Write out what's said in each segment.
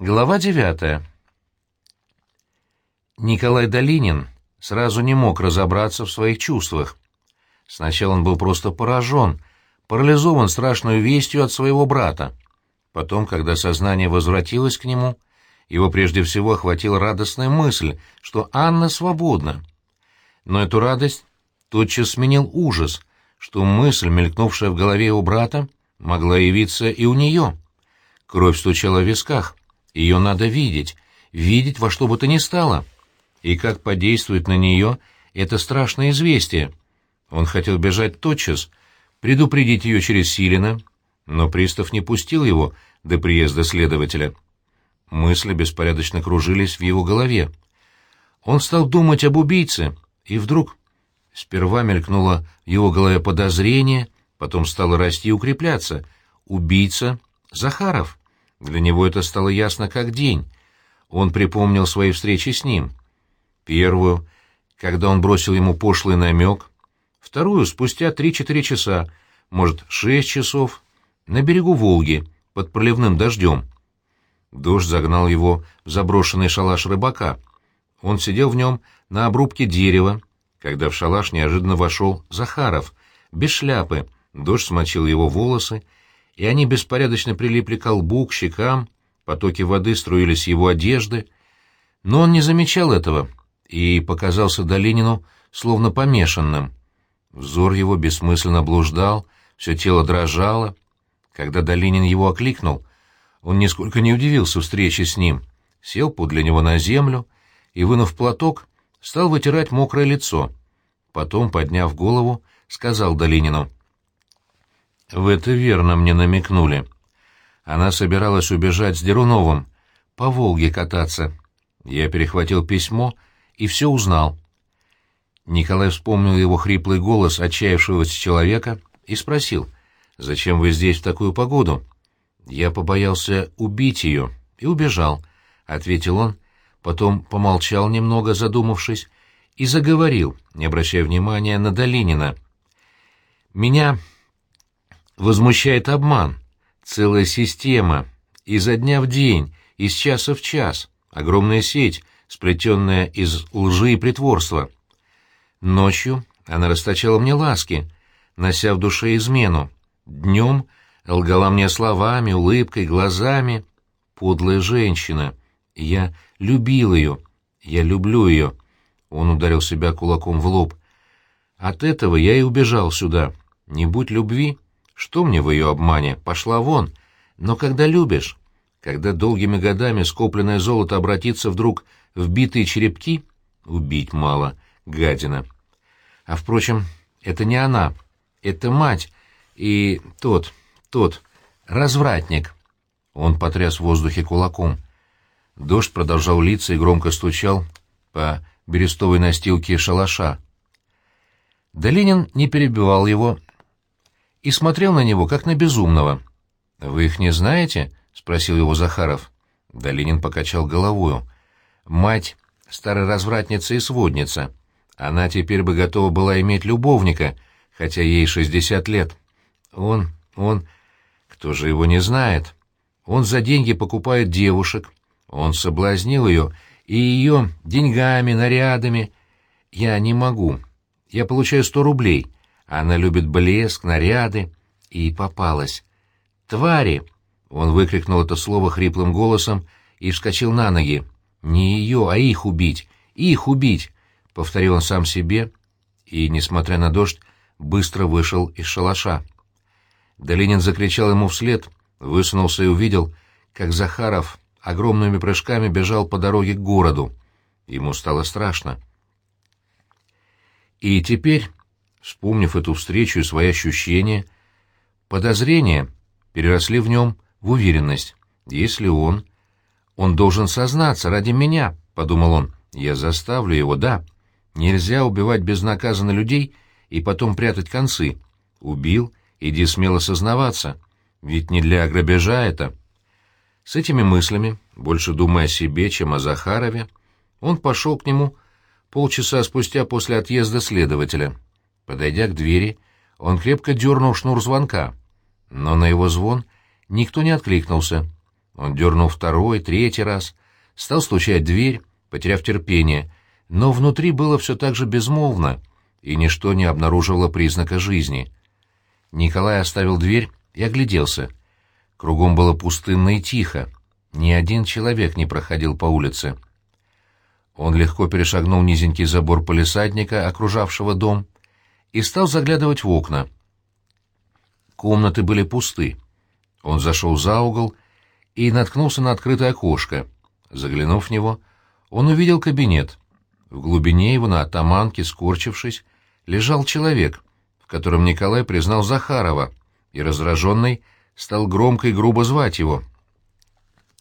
Глава девятая. Николай Долинин сразу не мог разобраться в своих чувствах. Сначала он был просто поражен, парализован страшной вестью от своего брата. Потом, когда сознание возвратилось к нему, его прежде всего охватила радостная мысль, что Анна свободна. Но эту радость тотчас сменил ужас, что мысль, мелькнувшая в голове у брата, могла явиться и у нее. Кровь стучала в висках. Ее надо видеть, видеть во что бы то ни стало. И как подействует на нее это страшное известие. Он хотел бежать тотчас, предупредить ее через Силина, но пристав не пустил его до приезда следователя. Мысли беспорядочно кружились в его голове. Он стал думать об убийце, и вдруг сперва мелькнуло в его голове подозрение, потом стало расти и укрепляться. Убийца — Захаров. Для него это стало ясно как день. Он припомнил свои встречи с ним. Первую, когда он бросил ему пошлый намек. Вторую, спустя три-четыре часа, может, шесть часов, на берегу Волги, под проливным дождем. Дождь загнал его в заброшенный шалаш рыбака. Он сидел в нем на обрубке дерева, когда в шалаш неожиданно вошел Захаров, без шляпы, дождь смочил его волосы, и они беспорядочно прилипли к лбу, к щекам, потоки воды струились его одежды. Но он не замечал этого и показался Долинину словно помешанным. Взор его бессмысленно блуждал, все тело дрожало. Когда Долинин его окликнул, он нисколько не удивился встрече с ним, сел подле него на землю и, вынув платок, стал вытирать мокрое лицо. Потом, подняв голову, сказал Долинину — в это верно мне намекнули. Она собиралась убежать с Деруновым, по Волге кататься. Я перехватил письмо и все узнал. Николай вспомнил его хриплый голос отчаявшегося человека и спросил, «Зачем вы здесь в такую погоду?» «Я побоялся убить ее и убежал», — ответил он, потом помолчал немного, задумавшись, и заговорил, не обращая внимания на Долинина. «Меня возмущает обман, целая система, изо дня в день, из часа в час, огромная сеть, сплетенная из лжи и притворства. Ночью она расточала мне ласки, нося в душе измену. Днем лгала мне словами, улыбкой, глазами. Подлая женщина. Я любил ее. Я люблю ее. Он ударил себя кулаком в лоб. От этого я и убежал сюда. Не будь любви, что мне в ее обмане? Пошла вон. Но когда любишь, когда долгими годами скопленное золото обратится вдруг в битые черепки, убить мало, гадина. А, впрочем, это не она, это мать и тот, тот, развратник. Он потряс в воздухе кулаком. Дождь продолжал литься и громко стучал по берестовой настилке шалаша. Долинин не перебивал его, и смотрел на него, как на безумного. «Вы их не знаете?» — спросил его Захаров. Долинин покачал головою. «Мать — старая развратница и сводница. Она теперь бы готова была иметь любовника, хотя ей шестьдесят лет. Он, он... Кто же его не знает? Он за деньги покупает девушек. Он соблазнил ее, и ее деньгами, нарядами. Я не могу. Я получаю сто рублей». Она любит блеск, наряды. И попалась. «Твари!» — он выкрикнул это слово хриплым голосом и вскочил на ноги. «Не ее, а их убить! Их убить!» — повторил он сам себе и, несмотря на дождь, быстро вышел из шалаша. Долинин закричал ему вслед, высунулся и увидел, как Захаров огромными прыжками бежал по дороге к городу. Ему стало страшно. И теперь Вспомнив эту встречу и свои ощущения, подозрения переросли в нем в уверенность. Если он... Он должен сознаться ради меня, — подумал он. Я заставлю его, да. Нельзя убивать безнаказанно людей и потом прятать концы. Убил, иди смело сознаваться. Ведь не для грабежа это. С этими мыслями, больше думая о себе, чем о Захарове, он пошел к нему полчаса спустя после отъезда следователя. Подойдя к двери, он крепко дернул шнур звонка, но на его звон никто не откликнулся. Он дернул второй, третий раз, стал стучать дверь, потеряв терпение, но внутри было все так же безмолвно, и ничто не обнаруживало признака жизни. Николай оставил дверь и огляделся. Кругом было пустынно и тихо. Ни один человек не проходил по улице. Он легко перешагнул низенький забор полисадника, окружавшего дом, и стал заглядывать в окна. Комнаты были пусты. Он зашел за угол и наткнулся на открытое окошко. Заглянув в него, он увидел кабинет. В глубине его на атаманке, скорчившись, лежал человек, в котором Николай признал Захарова, и, раздраженный, стал громко и грубо звать его.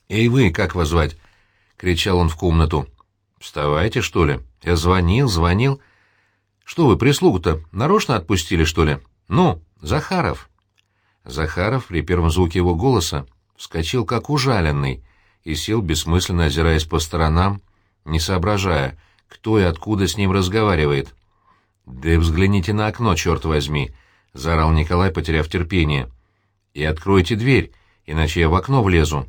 «Эй вы, как вас звать?» — кричал он в комнату. «Вставайте, что ли? Я звонил, звонил. Что вы, прислугу-то нарочно отпустили, что ли? Ну, Захаров!» Захаров при первом звуке его голоса вскочил как ужаленный и сел, бессмысленно озираясь по сторонам, не соображая, кто и откуда с ним разговаривает. «Да взгляните на окно, черт возьми!» — заорал Николай, потеряв терпение. «И откройте дверь, иначе я в окно влезу».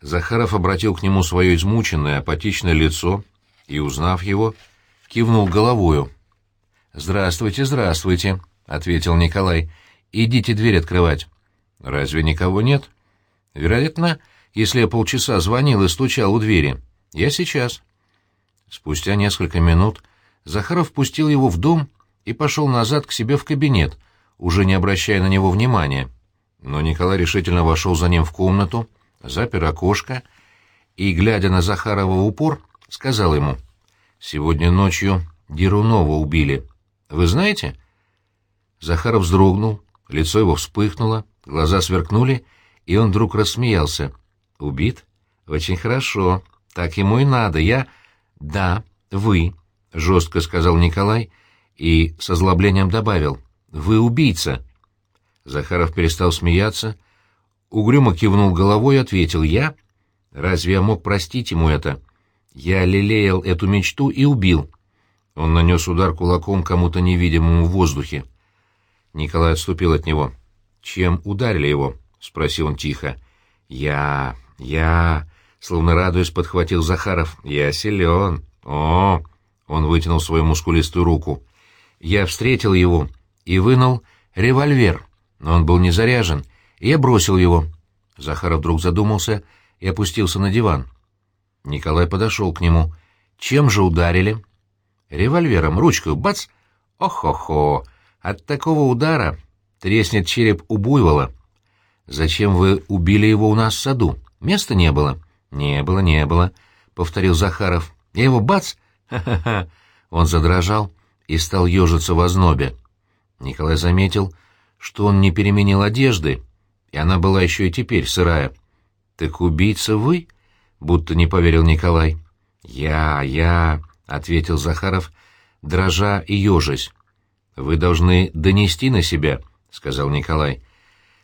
Захаров обратил к нему свое измученное, апатичное лицо и, узнав его, кивнул головою. «Здравствуйте, здравствуйте», — ответил Николай. «Идите дверь открывать». «Разве никого нет?» «Вероятно, если я полчаса звонил и стучал у двери. Я сейчас». Спустя несколько минут Захаров пустил его в дом и пошел назад к себе в кабинет, уже не обращая на него внимания. Но Николай решительно вошел за ним в комнату, запер окошко и, глядя на Захарова в упор, сказал ему, «Сегодня ночью Дерунова убили. Вы знаете?» Захаров вздрогнул, лицо его вспыхнуло, глаза сверкнули, и он вдруг рассмеялся. «Убит? Очень хорошо. Так ему и надо. Я...» «Да, вы», — жестко сказал Николай и с озлоблением добавил. «Вы убийца». Захаров перестал смеяться, Угрюмо кивнул головой и ответил «Я? Разве я мог простить ему это? Я лелеял эту мечту и убил». Он нанес удар кулаком кому-то невидимому в воздухе. Николай отступил от него. «Чем ударили его?» — спросил он тихо. «Я... я...» — словно радуясь, подхватил Захаров. «Я силен. О!» — он вытянул свою мускулистую руку. Я встретил его и вынул револьвер, но он был не заряжен, я бросил его. Захаров вдруг задумался и опустился на диван. Николай подошел к нему. «Чем же ударили?» «Револьвером, ручкой, бац!» «Ох-хо-хо! От такого удара треснет череп у буйвола. Зачем вы убили его у нас в саду? Места не было». «Не было, не было», — повторил Захаров. «Я его бац!» «Ха-ха-ха!» Он задрожал и стал ежиться в ознобе. Николай заметил, что он не переменил одежды, и она была еще и теперь сырая. «Так убийца вы?» — будто не поверил Николай. «Я, я», — ответил Захаров, дрожа и ежась. «Вы должны донести на себя», — сказал Николай.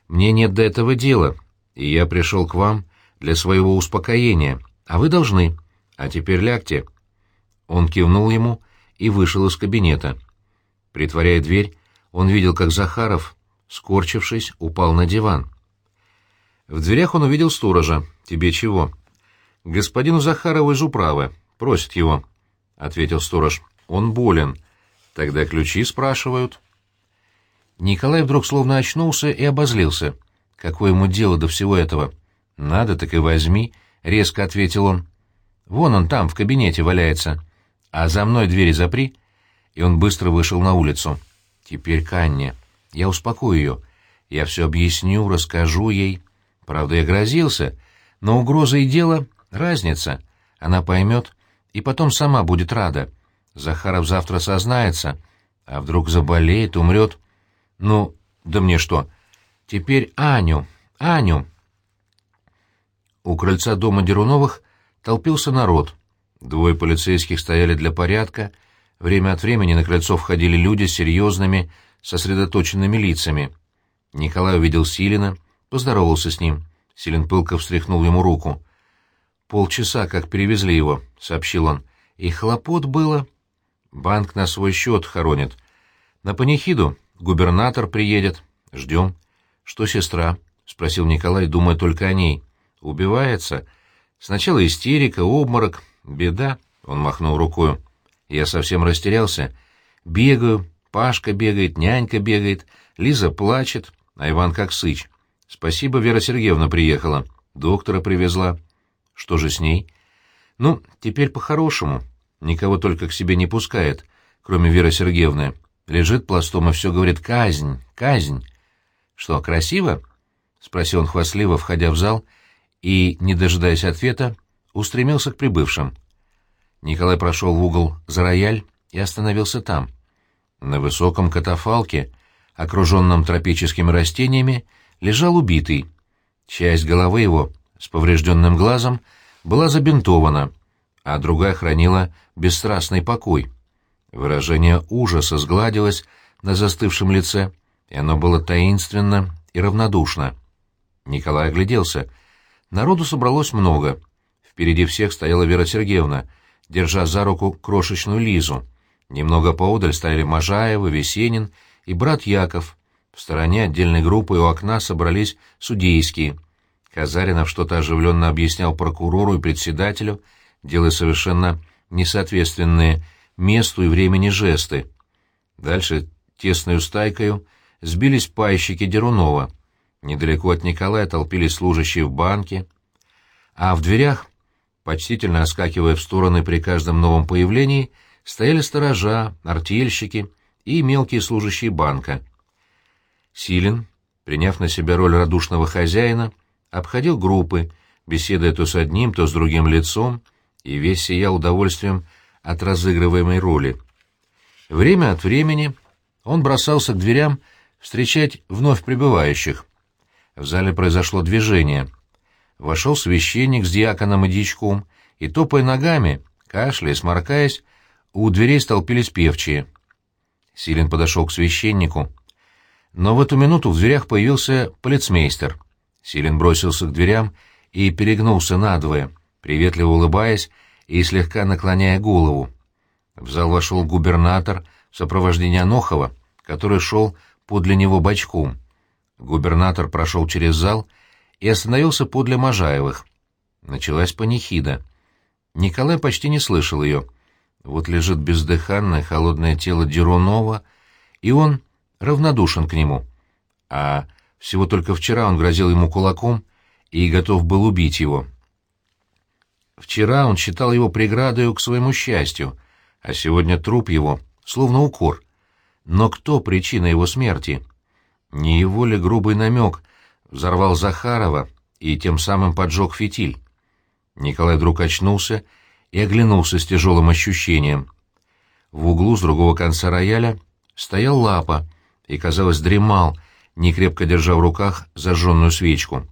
«Мне нет до этого дела, и я пришел к вам для своего успокоения, а вы должны. А теперь лягте». Он кивнул ему и вышел из кабинета. Притворяя дверь, он видел, как Захаров, скорчившись, упал на диван. В дверях он увидел сторожа. «Тебе чего?» «Господину Захарову из управы. Просит его», — ответил сторож. «Он болен. Тогда ключи спрашивают». Николай вдруг словно очнулся и обозлился. Какое ему дело до всего этого? «Надо, так и возьми», — резко ответил он. «Вон он там, в кабинете, валяется. А за мной двери запри». И он быстро вышел на улицу. «Теперь к Анне. Я успокою ее. Я все объясню, расскажу ей». Правда, я грозился, но угроза и дело — разница. Она поймет и потом сама будет рада. Захаров завтра сознается, а вдруг заболеет, умрет. Ну, да мне что? Теперь Аню, Аню. У крыльца дома Деруновых толпился народ. Двое полицейских стояли для порядка. Время от времени на крыльцо входили люди с серьезными, сосредоточенными лицами. Николай увидел Силина — Поздоровался с ним. Селин пылко встряхнул ему руку. «Полчаса, как перевезли его», — сообщил он. «И хлопот было. Банк на свой счет хоронит. На панихиду губернатор приедет. Ждем». «Что сестра?» — спросил Николай, думая только о ней. «Убивается? Сначала истерика, обморок, беда», — он махнул рукой. Я совсем растерялся. Бегаю, Пашка бегает, нянька бегает, Лиза плачет, а Иван как сыч. Спасибо, Вера Сергеевна приехала, доктора привезла. Что же с ней? Ну, теперь по-хорошему. Никого только к себе не пускает, кроме Веры Сергеевны. Лежит пластом и все говорит «казнь, казнь». Что, красиво? — спросил он хвастливо, входя в зал, и, не дожидаясь ответа, устремился к прибывшим. Николай прошел в угол за рояль и остановился там. На высоком катафалке, окруженном тропическими растениями, лежал убитый. Часть головы его, с поврежденным глазом, была забинтована, а другая хранила бесстрастный покой. Выражение ужаса сгладилось на застывшем лице, и оно было таинственно и равнодушно. Николай огляделся. Народу собралось много. Впереди всех стояла Вера Сергеевна, держа за руку крошечную Лизу. Немного поодаль стояли Можаева, Весенин и брат Яков. В стороне отдельной группы у окна собрались судейские. Казаринов что-то оживленно объяснял прокурору и председателю, делая совершенно несоответственные месту и времени жесты. Дальше тесную стайкою сбились пайщики Дерунова — Недалеко от Николая толпились служащие в банке, а в дверях, почтительно оскакивая в стороны при каждом новом появлении, стояли сторожа, артельщики и мелкие служащие банка. Силин, приняв на себя роль радушного хозяина, обходил группы, беседуя то с одним, то с другим лицом, и весь сиял удовольствием от разыгрываемой роли. Время от времени он бросался к дверям встречать вновь прибывающих, в зале произошло движение. Вошел священник с диаконом и дичком, и, топая ногами, кашляя, сморкаясь, у дверей столпились певчие. Силин подошел к священнику. Но в эту минуту в дверях появился полицмейстер. Силин бросился к дверям и перегнулся надвое, приветливо улыбаясь и слегка наклоняя голову. В зал вошел губернатор в сопровождении Анохова, который шел подле него бочком. Губернатор прошел через зал и остановился подле Можаевых. Началась панихида. Николай почти не слышал ее. Вот лежит бездыханное холодное тело Дерунова, и он равнодушен к нему. А всего только вчера он грозил ему кулаком и готов был убить его. Вчера он считал его преградою к своему счастью, а сегодня труп его словно укор. Но кто причина его смерти? Не его ли грубый намек взорвал Захарова и тем самым поджег фитиль? Николай вдруг очнулся и оглянулся с тяжелым ощущением. В углу с другого конца рояля стоял лапа и, казалось, дремал, некрепко держа в руках зажженную свечку.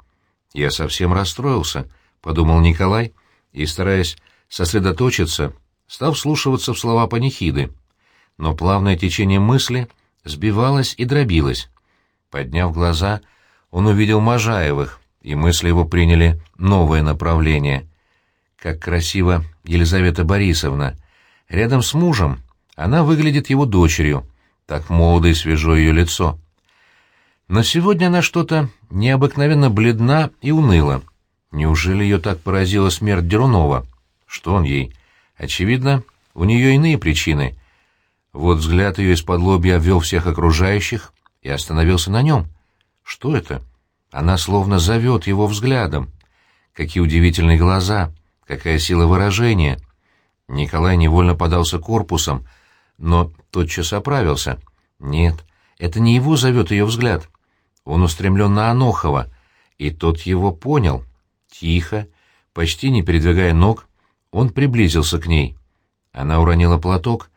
«Я совсем расстроился», — подумал Николай, и, стараясь сосредоточиться, стал вслушиваться в слова панихиды. Но плавное течение мысли сбивалось и дробилось. Подняв глаза, он увидел Можаевых, и мысли его приняли новое направление. Как красиво Елизавета Борисовна. Рядом с мужем она выглядит его дочерью, так молодо и свежо ее лицо. Но сегодня она что-то необыкновенно бледна и уныла. Неужели ее так поразила смерть Дерунова? Что он ей? Очевидно, у нее иные причины. Вот взгляд ее из-под лобья обвел всех окружающих, и остановился на нем. Что это? Она словно зовет его взглядом. Какие удивительные глаза, какая сила выражения. Николай невольно подался корпусом, но тотчас оправился. Нет, это не его зовет ее взгляд. Он устремлен на Анохова, и тот его понял. Тихо, почти не передвигая ног, он приблизился к ней. Она уронила платок,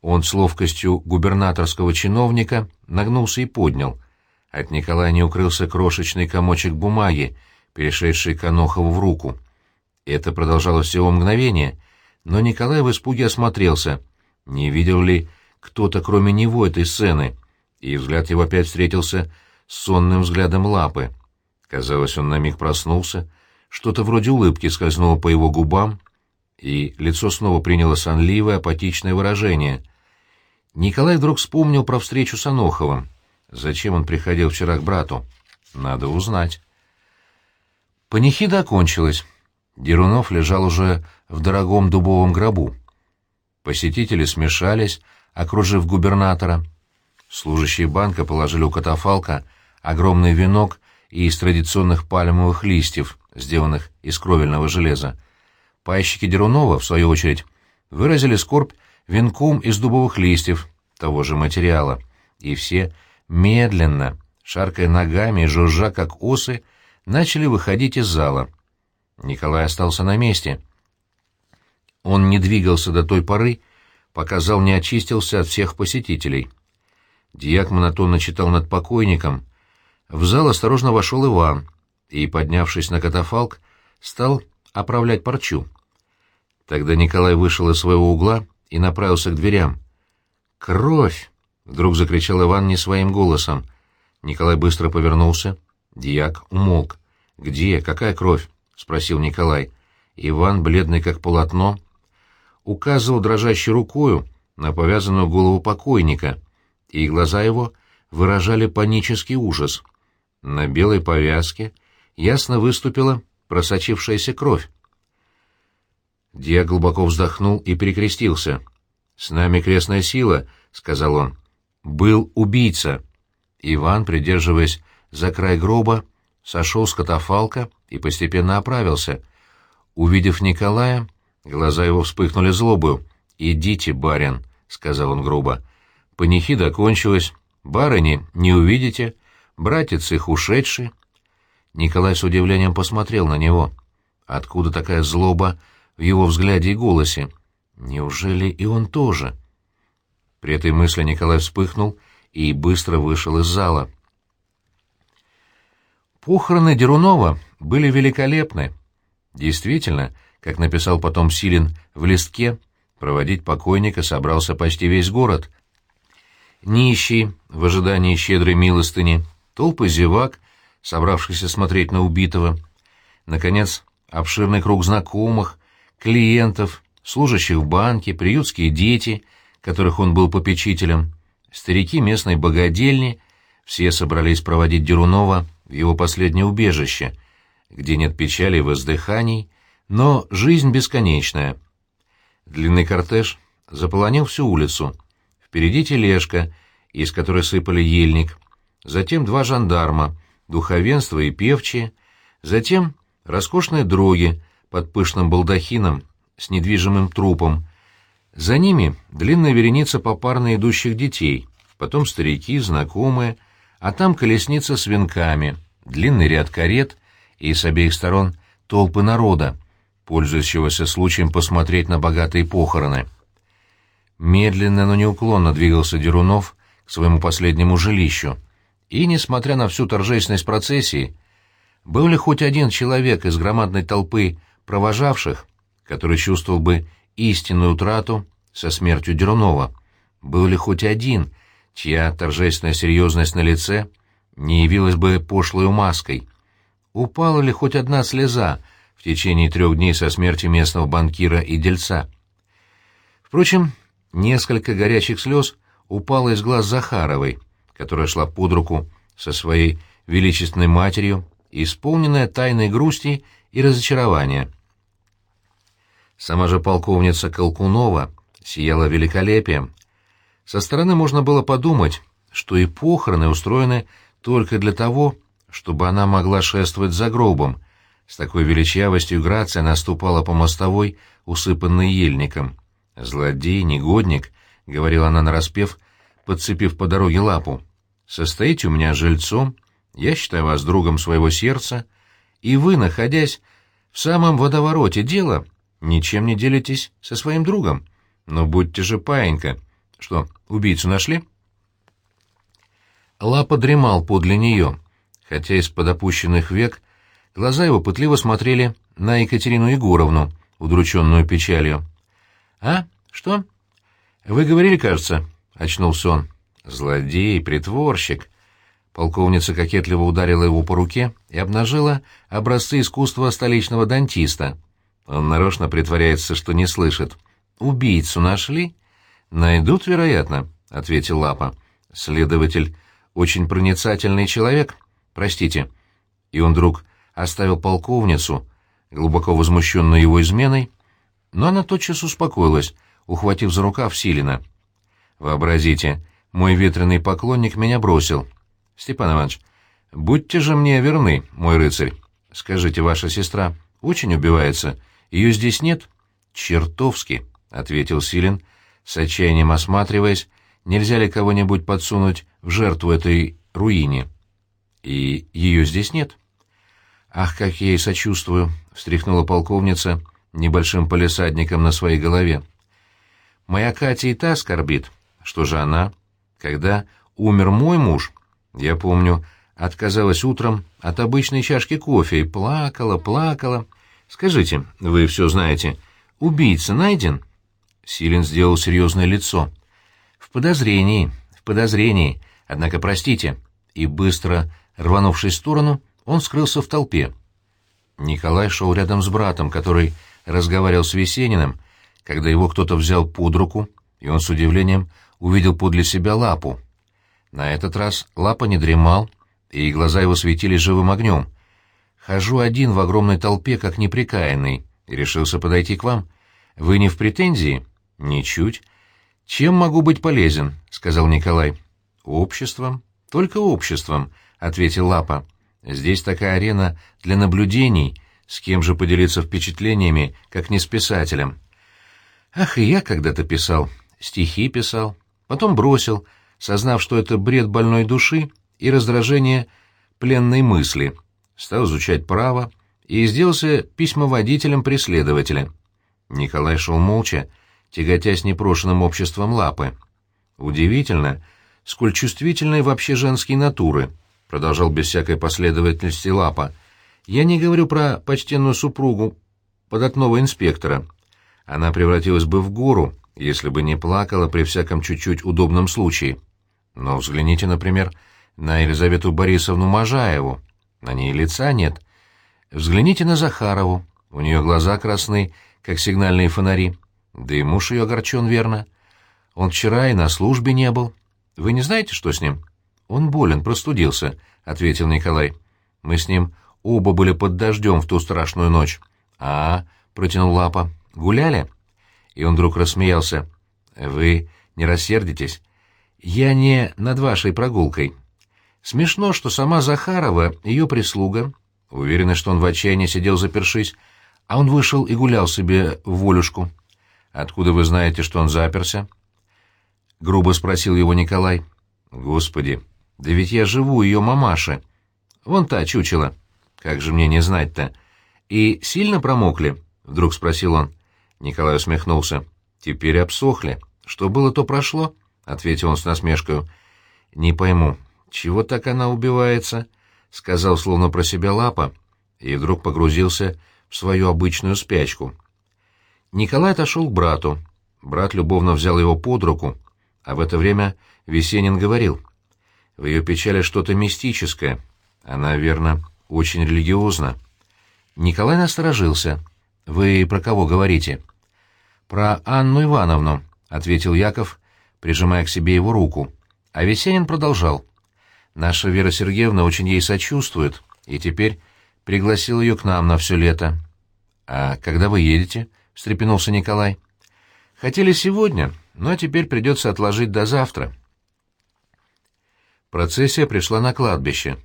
он с ловкостью губернаторского чиновника нагнулся и поднял. От Николая не укрылся крошечный комочек бумаги, перешедший Конохову в руку. Это продолжалось всего мгновение, но Николай в испуге осмотрелся, не видел ли кто-то кроме него этой сцены, и взгляд его опять встретился сонным взглядом лапы. Казалось, он на миг проснулся, что-то вроде улыбки скользнуло по его губам, и лицо снова приняло сонливое, апатичное выражение — Николай вдруг вспомнил про встречу с Аноховым. Зачем он приходил вчера к брату? Надо узнать. Панихида окончилась. Дерунов лежал уже в дорогом дубовом гробу. Посетители смешались, окружив губернатора. Служащие банка положили у катафалка огромный венок из традиционных пальмовых листьев, сделанных из кровельного железа. Пайщики Дерунова, в свою очередь, выразили скорбь венком из дубовых листьев того же материала, и все медленно, шаркая ногами и жужжа, как осы, начали выходить из зала. Николай остался на месте. Он не двигался до той поры, пока зал не очистился от всех посетителей. Дьяк монотонно читал над покойником. В зал осторожно вошел Иван и, поднявшись на катафалк, стал оправлять парчу. Тогда Николай вышел из своего угла и направился к дверям. «Кровь!» — вдруг закричал Иван не своим голосом. Николай быстро повернулся. Дьяк умолк. «Где? Какая кровь?» — спросил Николай. Иван, бледный как полотно, указывал дрожащей рукою на повязанную голову покойника, и глаза его выражали панический ужас. На белой повязке ясно выступила просочившаяся кровь. Диа глубоко вздохнул и перекрестился. «С нами крестная сила», — сказал он. «Был убийца». Иван, придерживаясь за край гроба, сошел с катафалка и постепенно оправился. Увидев Николая, глаза его вспыхнули злобою. «Идите, барин», — сказал он грубо. «Панихида кончилась, барыни не увидите, братец их ушедший». Николай с удивлением посмотрел на него. Откуда такая злоба в его взгляде и голосе? Неужели и он тоже? При этой мысли Николай вспыхнул и быстро вышел из зала. Похороны Дерунова были великолепны. Действительно, как написал потом Силин в листке, проводить покойника собрался почти весь город. Нищие, в ожидании щедрой милостыни, толпы зевак, собравшихся смотреть на убитого, наконец, обширный круг знакомых, клиентов, служащих в банке, приютские дети, которых он был попечителем, старики местной богадельни, все собрались проводить Дерунова в его последнее убежище, где нет печали и воздыханий, но жизнь бесконечная. Длинный кортеж заполонил всю улицу. Впереди тележка, из которой сыпали ельник, затем два жандарма, духовенство и певчие, затем роскошные дроги под пышным балдахином с недвижимым трупом. За ними длинная вереница попарно идущих детей, потом старики, знакомые, а там колесница с венками, длинный ряд карет и с обеих сторон толпы народа, пользующегося случаем посмотреть на богатые похороны. Медленно, но неуклонно двигался Дерунов к своему последнему жилищу, и, несмотря на всю торжественность процессии, был ли хоть один человек из громадной толпы провожавших, который чувствовал бы истинную утрату со смертью Дерунова, был ли хоть один — чья торжественная серьезность на лице не явилась бы пошлой маской. Упала ли хоть одна слеза в течение трех дней со смерти местного банкира и дельца? Впрочем, несколько горячих слез упало из глаз Захаровой, которая шла под руку со своей величественной матерью, исполненная тайной грусти и разочарования. Сама же полковница Колкунова сияла великолепием, со стороны можно было подумать, что и похороны устроены только для того, чтобы она могла шествовать за гробом. С такой величавостью грация наступала по мостовой, усыпанной ельником. «Злодей, негодник», — говорила она нараспев, подцепив по дороге лапу. «Состоите у меня жильцом, я считаю вас другом своего сердца, и вы, находясь в самом водовороте дела, ничем не делитесь со своим другом. Но будьте же паинька, что, убийцу нашли? Лапа дремал подле нее, хотя из-под опущенных век глаза его пытливо смотрели на Екатерину Егоровну, удрученную печалью. «А? Что?» «Вы говорили, кажется?» — очнулся он. «Злодей, притворщик». Полковница кокетливо ударила его по руке и обнажила образцы искусства столичного дантиста. Он нарочно притворяется, что не слышит. «Убийцу нашли?» «Найдут, вероятно», — ответил Лапа. «Следователь очень проницательный человек. простите». И он вдруг оставил полковницу, глубоко возмущенную его изменой, но она тотчас успокоилась, ухватив за рукав Силина. «Вообразите, мой ветреный поклонник меня бросил. Степан Иванович, будьте же мне верны, мой рыцарь. Скажите, ваша сестра очень убивается? Ее здесь нет?» «Чертовски», — ответил Силин, с отчаянием осматриваясь, нельзя ли кого-нибудь подсунуть в жертву этой руине. «И ее здесь нет?» «Ах, как я ей сочувствую!» — встряхнула полковница небольшим полисадником на своей голове. «Моя Катя и та скорбит. Что же она? Когда умер мой муж, я помню, отказалась утром от обычной чашки кофе и плакала, плакала. Скажите, вы все знаете, убийца найден?» Силин сделал серьезное лицо. «В подозрении, в подозрении. Однако, простите». И быстро, рванувшись в сторону, он скрылся в толпе. Николай шел рядом с братом, который разговаривал с Весениным, когда его кто-то взял под руку, и он с удивлением увидел подле себя лапу. На этот раз лапа не дремал, и глаза его светились живым огнем. «Хожу один в огромной толпе, как неприкаянный, и решился подойти к вам. Вы не в претензии?» «Ничуть. Чем могу быть полезен?» — сказал Николай. «Обществом. Только обществом», — ответил Лапа. «Здесь такая арена для наблюдений, с кем же поделиться впечатлениями, как не с писателем». «Ах, и я когда-то писал. Стихи писал. Потом бросил, сознав, что это бред больной души и раздражение пленной мысли. Стал изучать право и сделался письмоводителем преследователя». Николай шел молча, тяготясь непрошенным обществом лапы. Удивительно, сколь чувствительной вообще женские натуры, продолжал без всякой последовательности лапа. Я не говорю про почтенную супругу податного инспектора. Она превратилась бы в гору, если бы не плакала при всяком чуть-чуть удобном случае. Но взгляните, например, на Елизавету Борисовну Можаеву. На ней лица нет. Взгляните на Захарову. У нее глаза красны, как сигнальные фонари. Да и муж ее огорчен, верно. Он вчера и на службе не был. Вы не знаете, что с ним? Он болен, простудился, — ответил Николай. Мы с ним оба были под дождем в ту страшную ночь. А, — протянул Лапа, — гуляли? И он вдруг рассмеялся. Вы не рассердитесь. Я не над вашей прогулкой. Смешно, что сама Захарова, ее прислуга, уверена, что он в отчаянии сидел запершись, а он вышел и гулял себе в волюшку. «Откуда вы знаете, что он заперся?» — грубо спросил его Николай. «Господи, да ведь я живу ее мамаше. Вон та чучела. Как же мне не знать-то? И сильно промокли?» — вдруг спросил он. Николай усмехнулся. «Теперь обсохли. Что было, то прошло», — ответил он с насмешкой. «Не пойму, чего так она убивается?» — сказал словно про себя Лапа, и вдруг погрузился в свою обычную спячку. Николай отошел к брату. Брат любовно взял его под руку, а в это время Весенин говорил. «В ее печали что-то мистическое. Она, верно, очень религиозна». Николай насторожился. «Вы про кого говорите?» «Про Анну Ивановну», — ответил Яков, прижимая к себе его руку. А Весенин продолжал. «Наша Вера Сергеевна очень ей сочувствует, и теперь пригласил ее к нам на все лето». «А когда вы едете?» — встрепенулся Николай. «Хотели сегодня, но теперь придется отложить до завтра». Процессия пришла на кладбище.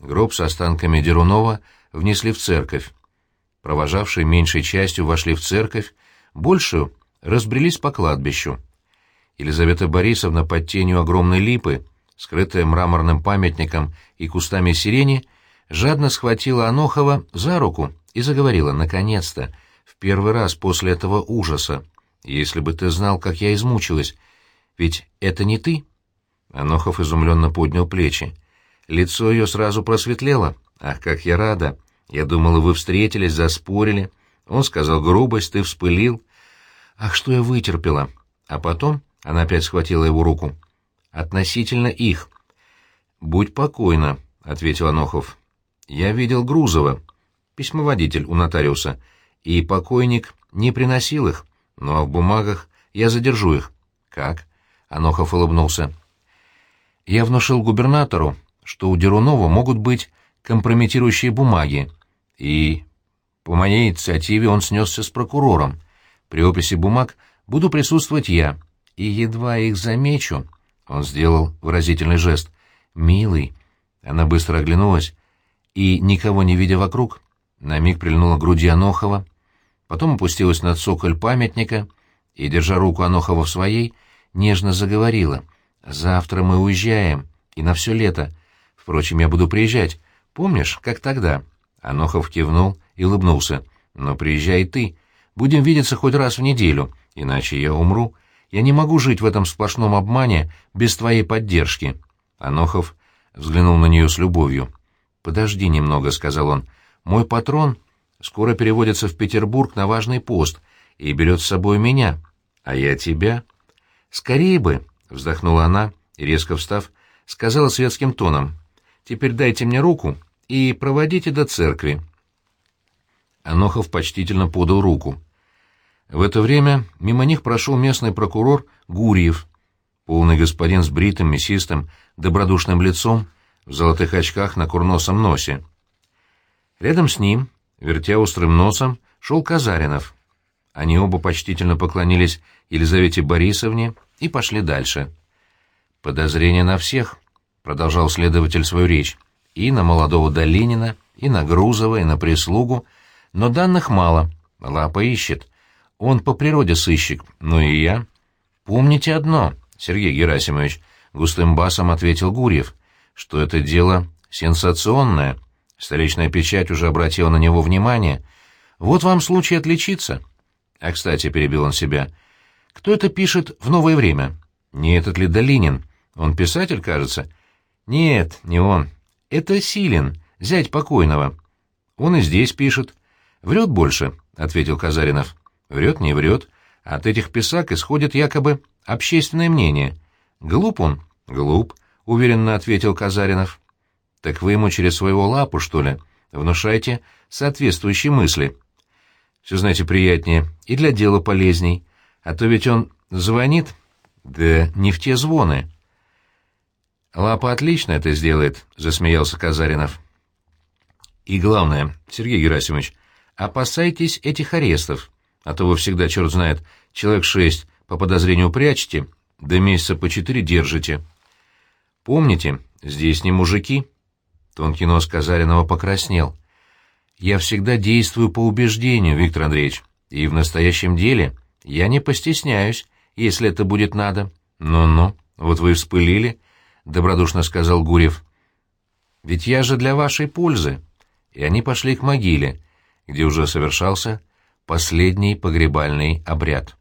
Гроб с останками Дерунова внесли в церковь. Провожавшие меньшей частью вошли в церковь, большую разбрелись по кладбищу. Елизавета Борисовна под тенью огромной липы, скрытая мраморным памятником и кустами сирени, жадно схватила Анохова за руку и заговорила «наконец-то», в первый раз после этого ужаса. Если бы ты знал, как я измучилась. Ведь это не ты?» Анохов изумленно поднял плечи. Лицо ее сразу просветлело. «Ах, как я рада! Я думала, вы встретились, заспорили. Он сказал грубость, ты вспылил. Ах, что я вытерпела!» А потом она опять схватила его руку. «Относительно их». «Будь покойна», — ответил Анохов. «Я видел Грузова, письмоводитель у нотариуса» и покойник не приносил их, ну а в бумагах я задержу их. Как? Анохов улыбнулся. Я внушил губернатору, что у Дерунова могут быть компрометирующие бумаги, и по моей инициативе он снесся с прокурором. При описи бумаг буду присутствовать я, и едва их замечу, он сделал выразительный жест. «Милый». Она быстро оглянулась и, никого не видя вокруг, на миг прильнула к груди Анохова, потом опустилась на цоколь памятника и, держа руку Анохова в своей, нежно заговорила. «Завтра мы уезжаем, и на все лето. Впрочем, я буду приезжать. Помнишь, как тогда?» Анохов кивнул и улыбнулся. «Но приезжай ты. Будем видеться хоть раз в неделю, иначе я умру. Я не могу жить в этом сплошном обмане без твоей поддержки». Анохов взглянул на нее с любовью. «Подожди немного», — сказал он. «Мой патрон скоро переводится в Петербург на важный пост и берет с собой меня. А я тебя?» «Скорее бы», — вздохнула она резко встав, сказала светским тоном. «Теперь дайте мне руку и проводите до церкви». Анохов почтительно подал руку. В это время мимо них прошел местный прокурор Гурьев, полный господин с бритым, мясистым, добродушным лицом, в золотых очках на курносом носе. Рядом с ним, вертя острым носом, шел Казаринов. Они оба почтительно поклонились Елизавете Борисовне и пошли дальше. «Подозрение на всех», — продолжал следователь свою речь, — «и на молодого Долинина, и на Грузова, и на прислугу, но данных мало, Лапа ищет. Он по природе сыщик, ну и я. Помните одно, Сергей Герасимович, густым басом ответил Гурьев, что это дело сенсационное. Столичная печать уже обратила на него внимание. Вот вам случай отличиться. А, кстати, перебил он себя, кто это пишет в новое время? Не этот ли Долинин? Он писатель, кажется? Нет, не он. Это Силин, зять покойного. Он и здесь пишет. Врет больше, — ответил Казаринов. Врет, не врет. От этих писак исходит якобы общественное мнение. Глуп он? Глуп, — уверенно ответил Казаринов. Так вы ему через своего лапу, что ли, внушаете соответствующие мысли. Все, знаете, приятнее и для дела полезней. А то ведь он звонит, да не в те звоны. Лапа отлично это сделает, — засмеялся Казаринов. И главное, Сергей Герасимович, опасайтесь этих арестов а то вы всегда, черт знает, человек шесть по подозрению прячете, да месяца по четыре держите. Помните, здесь не мужики?» Тонкий нос Казаринова покраснел. «Я всегда действую по убеждению, Виктор Андреевич, и в настоящем деле я не постесняюсь, если это будет надо. Ну-ну, вот вы вспылили», — добродушно сказал Гурев. «Ведь я же для вашей пользы». И они пошли к могиле, где уже совершался последний погребальный обряд.